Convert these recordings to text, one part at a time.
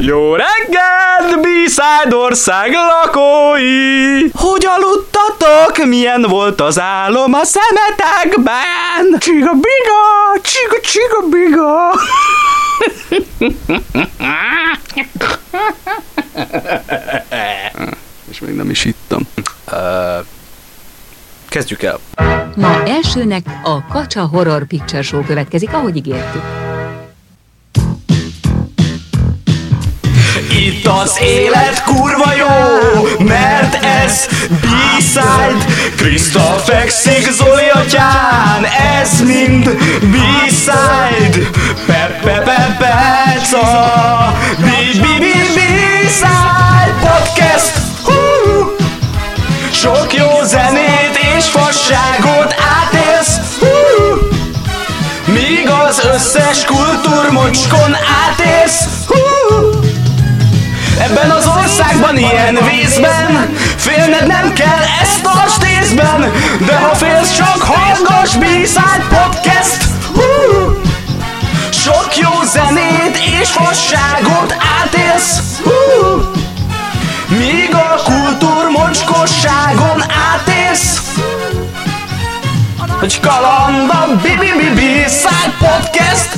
Jó reggelt, B-side ország lakói! Hogy aludtatok? Milyen volt az álom a szemetekben? Csiga biga, csiga csiga biga. És még nem is ittam. Uh, kezdjük el. Ma elsőnek a Kacsa Horror Picture Show következik, ahogy ígértük. Itt az élet kurva jó, mert ez B-side. Krista fekszik Zoli atyán, ez mind B-side Félned nem kell, ezt tartsd észben De ha félsz, csak hallgass B-Side Podcast! Sok jó zenét és fasságot átélsz! Míg a kultúrmocskosságon átélsz Hogy kaland a B-B-B-B-Side Podcast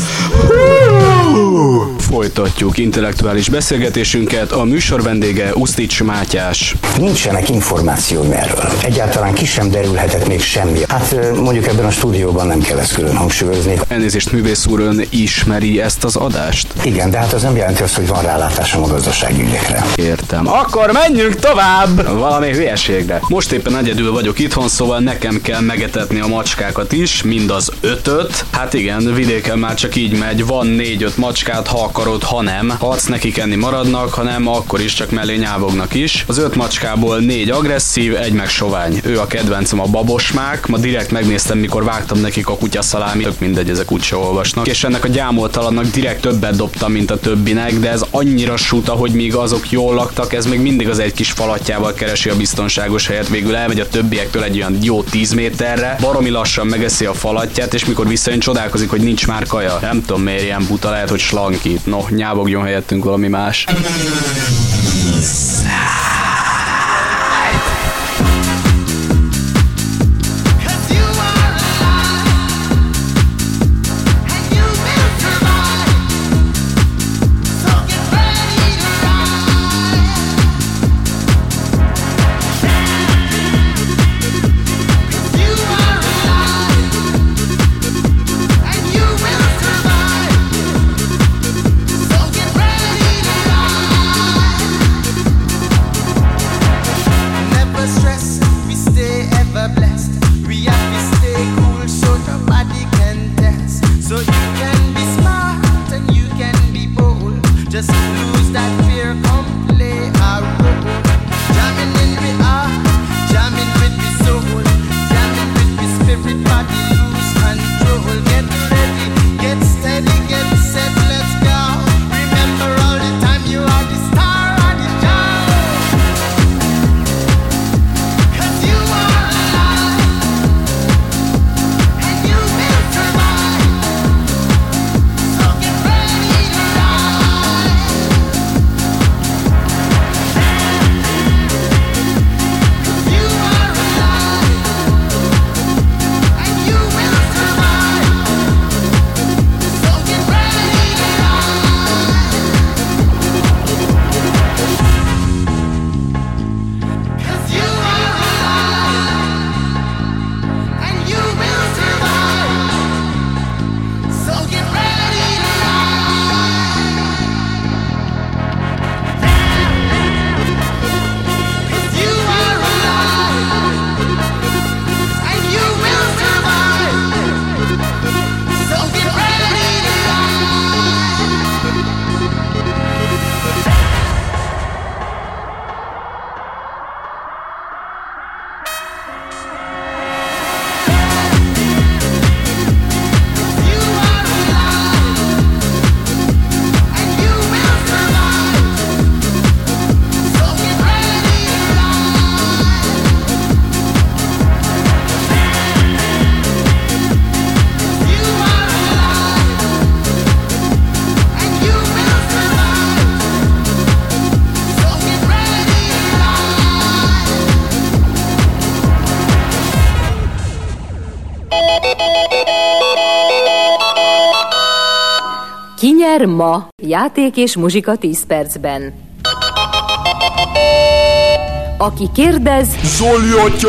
Hú! Folytatjuk intellektuális beszélgetésünket. A műsor vendége Usztics Mátyás. Nincsenek információim erről. Egyáltalán ki sem derülhetett még semmi. Hát mondjuk ebben a stúdióban nem kell ezt külön hangsúlyozni. Elnézést, művész úr, ön ismeri ezt az adást? Igen, de hát az nem jelenti azt, hogy van rálátásom a gazdasági ügyekre. Értem. Akkor menjünk tovább! Valami hülyeségre. Most éppen egyedül vagyok itthon, szóval nekem kell megetetni a macskákat is, mind az ötöt. Hát igen, vidéken már csak így megy, van négy-öt macskát, ha akarod, ha nem. Ha adsz nekik enni maradnak, ha nem, akkor is csak mellé nyávognak is. Az öt macskából négy agresszív, egy meg sovány. Ő a kedvencem a babosmák. Ma direkt megnéztem, mikor vágtam nekik a kutyaszalámi, tök mindegy, ezek úgyse olvasnak. És ennek a gyámoltalannak direkt többet dobtam, mint a többinek, de ez annyira suta, hogy míg azok jól laktak, ez még mindig az egy kis falatjával keresi a biztonságos helyet. Végül elmegy a többiektől egy olyan jó 10 méterre, baromi lassan megeszi a falatját, és mikor visszajön, csodálkozik, hogy nincs már kaja. Nem tudom miért ilyen buta, lehet, hogy slankít. No, nyávogjon helyettünk valami más. Premier ma. Játék és muzsika 10 percben. Aki kérdez, Zoli atya!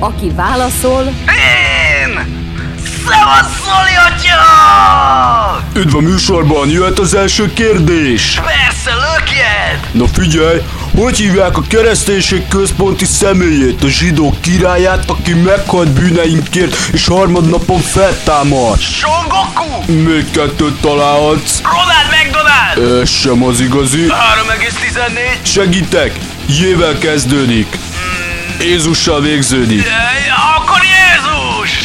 aki válaszol, Én! Szevasz, Zoli atya! Üdv a műsorban, jöhet az első kérdés! Persze, lökjed! Na figyelj, hogy hívják a kereszténység központi személyét, a zsidók királyát, aki meghalt bűneinkért, és harmadnapon feltámad? Son Goku! Még kettőt találhatsz. Ronald McDonald! Ez sem az igazi. 3,14 Segítek, jével kezdődik. Jézussal végződik. Akkor Jézus!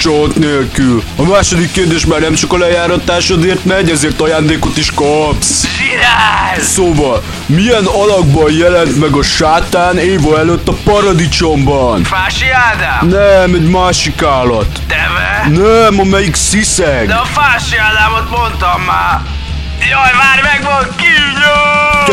Csont nélkül. A második kérdés már nem csak a lejáratásodért megy, ezért ajándékot is kapsz. Zsirály! Szóval, milyen alakban jelent meg a sátán Éva előtt a paradicsomban? Fási Ádám! Nem, egy másik állat. Deve! Nem, amelyik sziszeg. De a Fási Ádámot mondtam már! Jaj, várj meg, van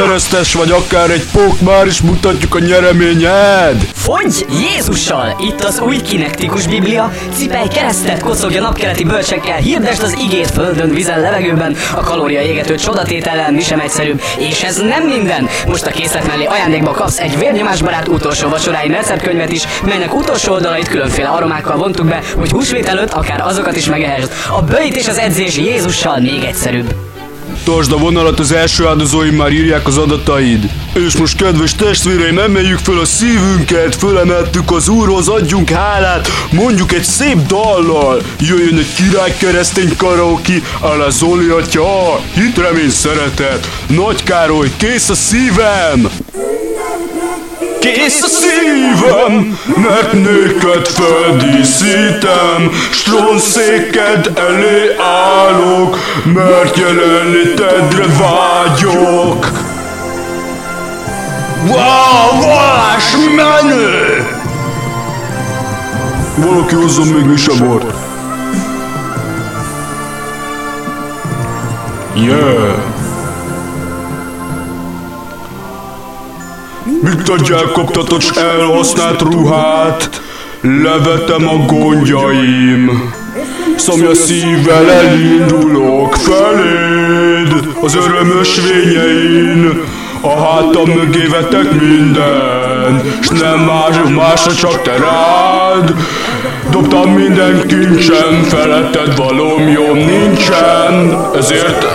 Keresztes vagy akár egy pók, már is mutatjuk a nyereményed. Fogy Jézussal! Itt az új kinektikus biblia, cipelj keresztet, kocogja napkeleti bölcsekkel, hirdesd az igét földön, vizen, levegőben, a kalória égető csodatételen mi sem egyszerűbb. És ez nem minden! Most a készlet mellé ajándékba kapsz egy vérnyomásbarát utolsó vacsoráin receptkönyvet is, melynek utolsó oldalait különféle aromákkal vontuk be, hogy húsvét előtt akár azokat is megehesd. A bőjt és az edzés Jézussal még egyszerűbb. Tartsd a vonalat, az első áldozóim már írják az adataid. És most, kedves testvéreim, emeljük föl a szívünket, fölemeltük az Úrhoz, adjunk hálát, mondjuk egy szép dallal. Jöjjön egy király keresztény karaoke, a Zoli atya, hit, remény, szeretet. Nagy Károly, kész a szívem! Kész a szívem, mert néked feldíszítem, stronszéked elé állok, mert jelenlétedre vágyok. Wow, vallás menő! Valaki hozzon még misebort. Yeah! Mit adjál koptatott elhasznált ruhát? Levetem a gondjaim. Szomja szívvel elindulok feléd az örömös vényein. A hátam mögé vetek minden, s nem más, másra csak te rád. Dobtam minden kincsem, feletted valóm jobb nincsen, ezért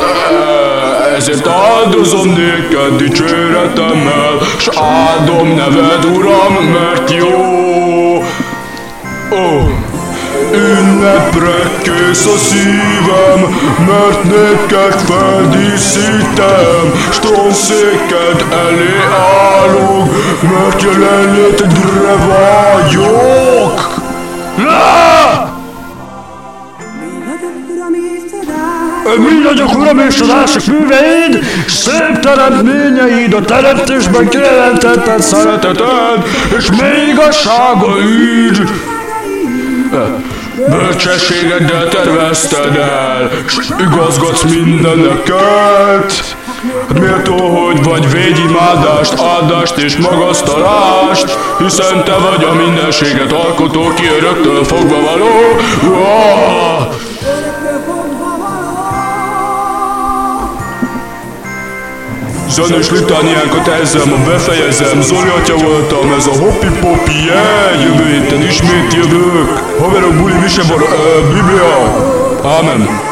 ezért áldozom néked dicséretemmel, s áldom neved, Uram, mert jó. Oh. Ünnepre kész a szívem, mert néked feldíszítem, stronszéked elé állok, mert jelenlétedre vágyok. Mi nagyok, uram, és csodások műveid, szép teremtményeid, a teremtésben kijelentetted szereteted, és még igazságaid. Bölcsességeddel tervezted el, s igazgatsz mindeneket. Méltó, hogy vagy védjimádást, áldást és magasztalást, hiszen te vagy a mindenséget alkotó, ki öröktől fogva való. Uah! Zenés litániánkat ezzel ma befejezem, Zoli atya voltam, ez a hoppi popi, yeah! jövő héten ismét jövök. Haverok, buli, van, uh, Biblia. Amen.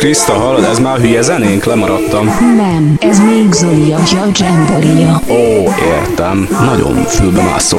Kriszta, hallod, ez már hülye zenénk? Lemaradtam. Nem, ez még Zoli atya Jamboria. Ó, értem. Nagyon fülbe mászó.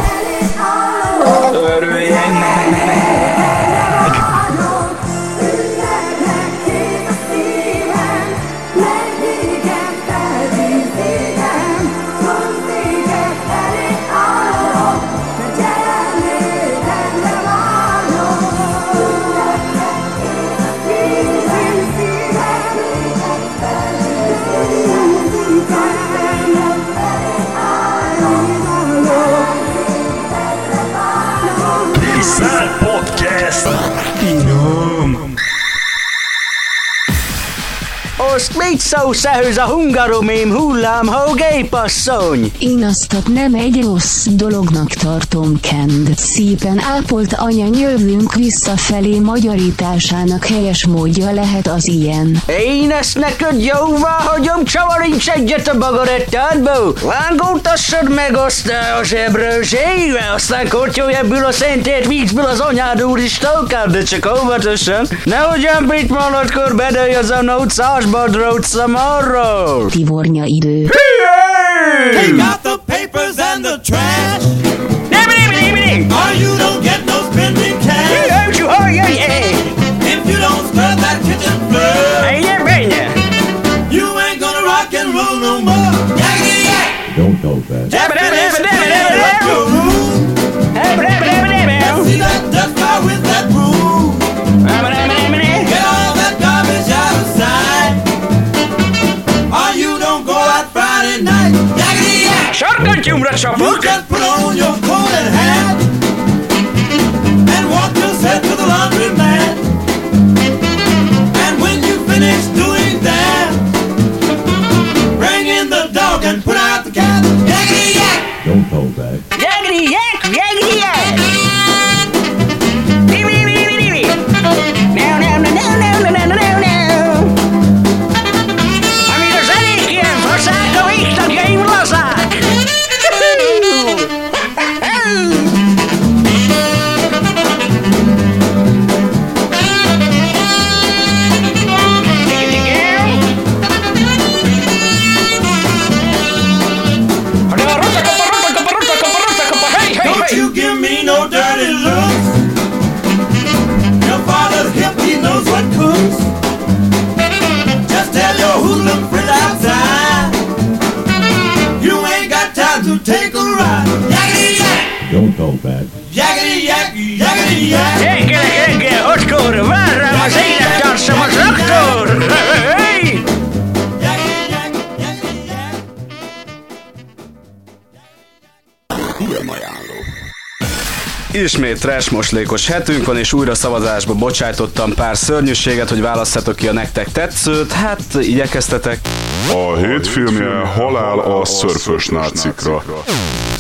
Szólsz ehhez a hungaromém hullámhó gépasszony? Én azt nem egy rossz dolognak tartom, Kend. Szépen ápolt anya nyelvünk visszafelé magyarításának helyes módja lehet az ilyen. Én ezt neked jóvá hagyom, csavarincs egyet a bagarettádból. Lángoltassad meg azt a zsebrőségbe, aztán kortyolj ebből a szentét vízből az anyád úristókát, de csak óvatosan. Nehogy Ambrit maradkor bedőj az a nócás badra utca marról. Tivornya idő. Take out the papers and the trash. Or you don't get no spending cash. If you don't scrub that kitchen floor, you ain't gonna rock and roll no more. Yakety yak. Don't know that. Pet Shop Book. Ismét trash moslékos hetünk van, és újra szavazásba bocsájtottam pár szörnyűséget, hogy választhatok ki a nektek tetszőt. Hát, igyekeztetek. A hét filmje Halál a szörfös nácikra.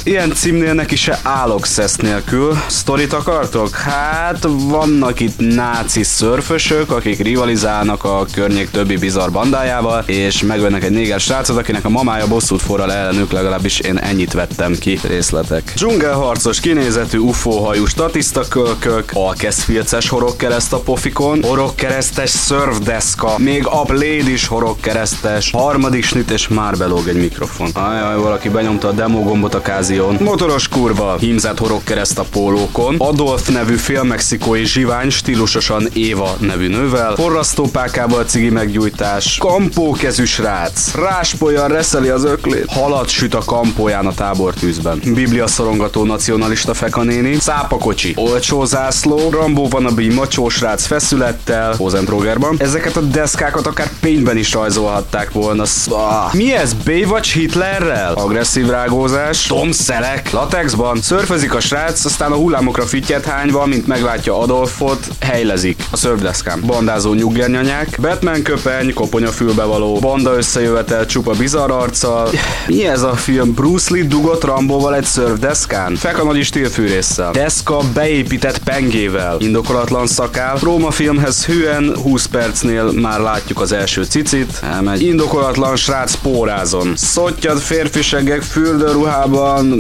Ilyen címnél neki se állok szesz nélkül. Sztorit akartok? Hát vannak itt náci szörfösök, akik rivalizálnak a környék többi bizarr bandájával, és megvennek egy néger srácot, akinek a mamája bosszút forral ellenük, legalábbis én ennyit vettem ki részletek. Dzsungelharcos kinézetű UFO hajú statiszta kölkök, alkeszfilces horogkereszt a pofikon, horogkeresztes szörfdeszka, még a Blade is horogkeresztes, harmadik snit és már belóg egy mikrofon. Ajaj, valaki benyomta a demo gombot a kázión. Motoros kurva, hímzett horogkereszt a pólókon, Adolf nevű félmexikói zsivány stílusosan Éva nevű nővel, forrasztópákával cigi meggyújtás, kampókezű srác, ráspolyan reszeli az öklét, halat süt a kampóján a tábortűzben, biblia szorongató nacionalista fekanéni, szápakocsi, olcsó zászló, Rambó van a macsó srác feszülettel, Hozentrogerban. Ezeket a deszkákat akár pénzben is rajzolhatták volna. Szá. Mi ez? Baywatch Hitlerrel? Agresszív rágózás, Tom Szelek, latexban, szörfözik a srác, aztán a hullámokra fittyet hányva, mint meglátja Adolfot, helylezik a szörfdeszkán. Bandázó nyuggernyanyák, Batman köpeny, koponya fülbevaló, banda összejövetel csupa bizarr arccal. Mi ez a film? Bruce Lee dugott Rambóval egy szörfdeszkán? Feka nagy stílfűrésszel. Deszka beépített pengével. Indokolatlan szakál. Róma filmhez hűen 20 percnél már látjuk az első cicit. Elmegy. Indokolatlan srác pórázon. Szottyad férfisegek fürdőruhában.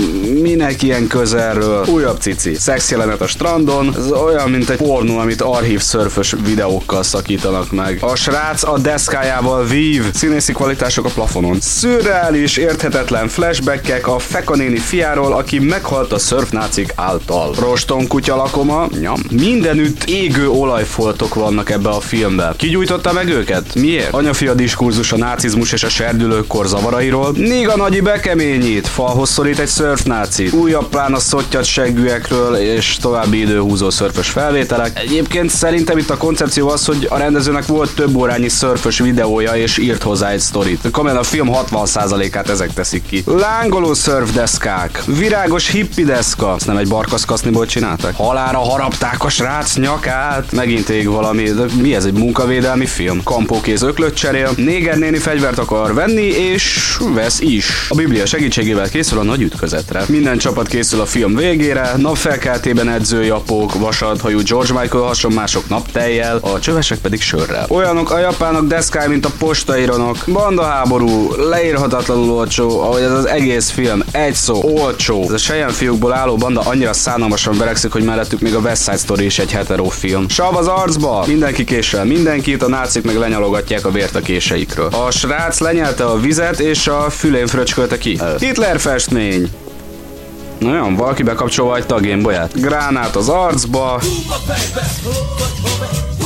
Minek ilyen közelről? Újabb cici. Szex jelenet a strandon. Ez olyan, mint egy pornó, amit archív szörfös videókkal szakítanak meg. A srác a deszkájával vív. Színészi kvalitások a plafonon. Szürreális, érthetetlen flashbackek a fekanéni fiáról, aki meghalt a szörfnácik által. Roston kutya lakoma, nyom. Mindenütt égő olajfoltok vannak ebbe a filmbe. Ki gyújtotta meg őket? Miért? Anyafia diskurzus a nácizmus és a serdülőkor zavarairól, míg a nagyi bekeményít, falhoz szorít egy Surf náci, újabb plán a szottyat seggűekről és további időhúzó szörfös felvételek. Egyébként szerintem itt a koncepció az, hogy a rendezőnek volt több órányi szörfös videója és írt hozzá egy sztorit. Komolyan a film 60%-át ezek teszik ki. Lángoló szörfdeszkák, virágos hippi deszka, ezt nem egy barkaszkaszniból csináltak? Halára harapták a srác nyakát, megint ég valami, de mi ez egy munkavédelmi film? Kampókéz öklöt cserél, néger néni fegyvert akar venni, és vesz is. A Biblia segítségével készül a nagy ütközetre. Minden csapat készül a film végére, napfelkeltében edző japók, vasadhajú George Michael hason mások naptejjel, a csövesek pedig sörrel. Olyanok a japánok deszkáj, mint a postaironok. Banda háború, leírhatatlanul olcsó, ahogy ez az egész film. Egy szó, olcsó. Ez a Sejen fiúkból álló banda annyira szánalmasan verekszik, hogy mellettük még a West Side Story is egy hetero film. Sav az arcba, mindenki késel mindenkit, a nácik meg lenyalogatják a vért a késeikről. A srác lenyelte a vizet, és a fülén fröcskölte ki. Hitler festmény. Nagyon, valaki bekapcsolva egy tagénbolyát. Gránát az arcba.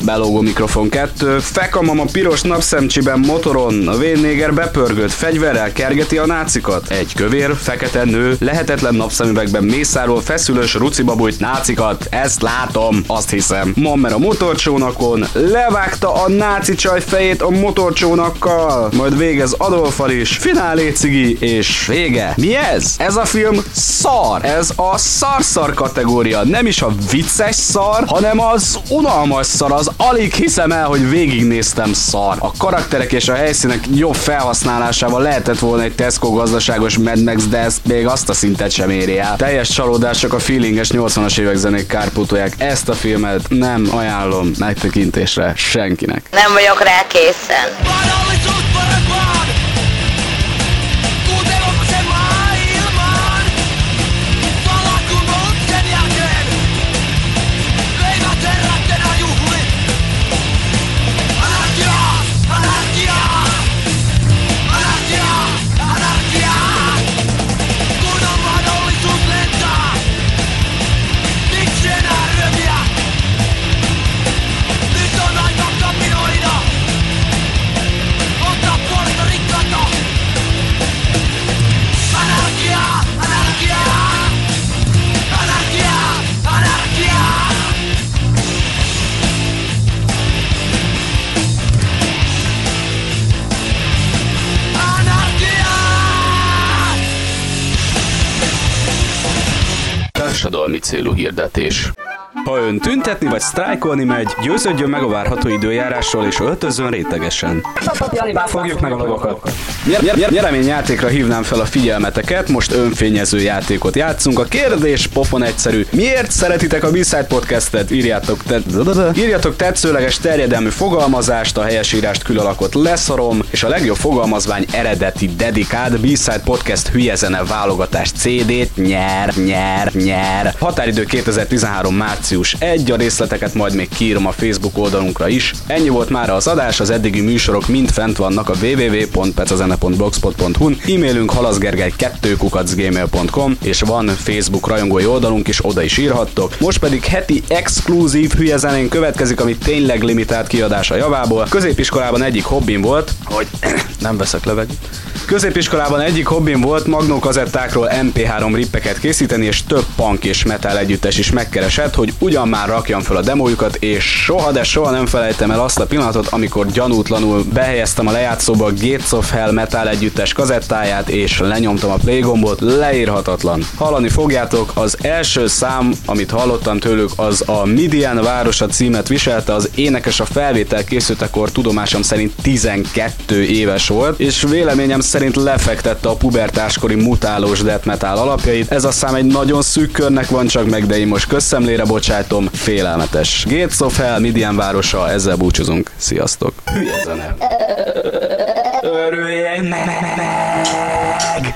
Belógó mikrofon 2. Fekamam a piros napszemcsiben motoron. A vénnéger bepörgött fegyverrel kergeti a nácikat. Egy kövér, fekete nő, lehetetlen napszemüvegben mészáról feszülős rucibabújt nácikat. Ezt látom, azt hiszem. Mammer a motorcsónakon levágta a náci csaj fejét a motorcsónakkal. Majd végez Adolfal is. Finálé cigi és vége. Mi ez? Ez a film szar. Ez a szar-szar kategória. Nem is a vicces szar, hanem az unalmas szar, az alig hiszem el, hogy végignéztem szar. A karakterek és a helyszínek jobb felhasználásával lehetett volna egy Tesco gazdaságos Mad Max, de ezt még azt a szintet sem éri el. Teljes csalódás, csak a feelinges 80-as évek zenék kárpótolják. Ezt a filmet nem ajánlom megtekintésre senkinek. Nem vagyok rá készen. Célú hirdetés. Ha ön tüntetni vagy sztrájkolni megy, győződjön meg a várható időjárásról és öltözön rétegesen. Fogjuk meg a lovakat. Nyer- nyer- nyer- Nyereményjátékra hívnám fel a figyelmeteket, most önfényező játékot játszunk. A kérdés pofon egyszerű. Miért szeretitek a B-Side podcastet? Írjátok, te- írjatok tetszőleges terjedelmű fogalmazást, a helyesírást külalakot leszarom, és a legjobb fogalmazvány eredeti dedikád B-Side podcast hülye zene válogatás CD-t nyer, nyer, nyer. Határidő 2013 március 1, a részleteket majd még kiírom a Facebook oldalunkra is. Ennyi volt már az adás, az eddigi műsorok mind fent vannak a www.pecazene.blogspot.hu-n, e-mailünk halaszgergely 2 gmail.com és van Facebook rajongói oldalunk is, oda is írhattok. Most pedig heti exkluzív hülye zenén következik, ami tényleg limitált kiadása javából. Középiskolában egyik hobbim volt, hogy nem veszek levegőt. Középiskolában egyik hobbim volt magnó kazettákról MP3 rippeket készíteni, és több punk és metal együttes is megkeresett, hogy ugyan már rakjam fel a demójukat, és soha, de soha nem felejtem el azt a pillanatot, amikor gyanútlanul behelyeztem a lejátszóba Gates of Hell metal együttes kazettáját, és lenyomtam a play gombot, leírhatatlan. Hallani fogjátok, az első szám, amit hallottam tőlük, az a Midian városa címet viselte, az énekes a felvétel készültekor tudomásom szerint 12 éves volt, és véleményem szerint lefektette a pubertáskori mutálós death metal alapjait. Ez a szám egy nagyon szűk körnek van csak meg, de én most közszemlére bocsátom, félelmetes. Gates of Hell, Midian városa, ezzel búcsúzunk. Sziasztok! Hülye zene. Örüljek meg!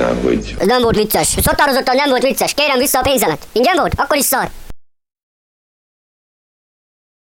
hozzám, hogy... Ez nem volt vicces. Ez határozottan nem volt vicces. Kérem vissza a pénzemet. Ingyen volt? Akkor is szar.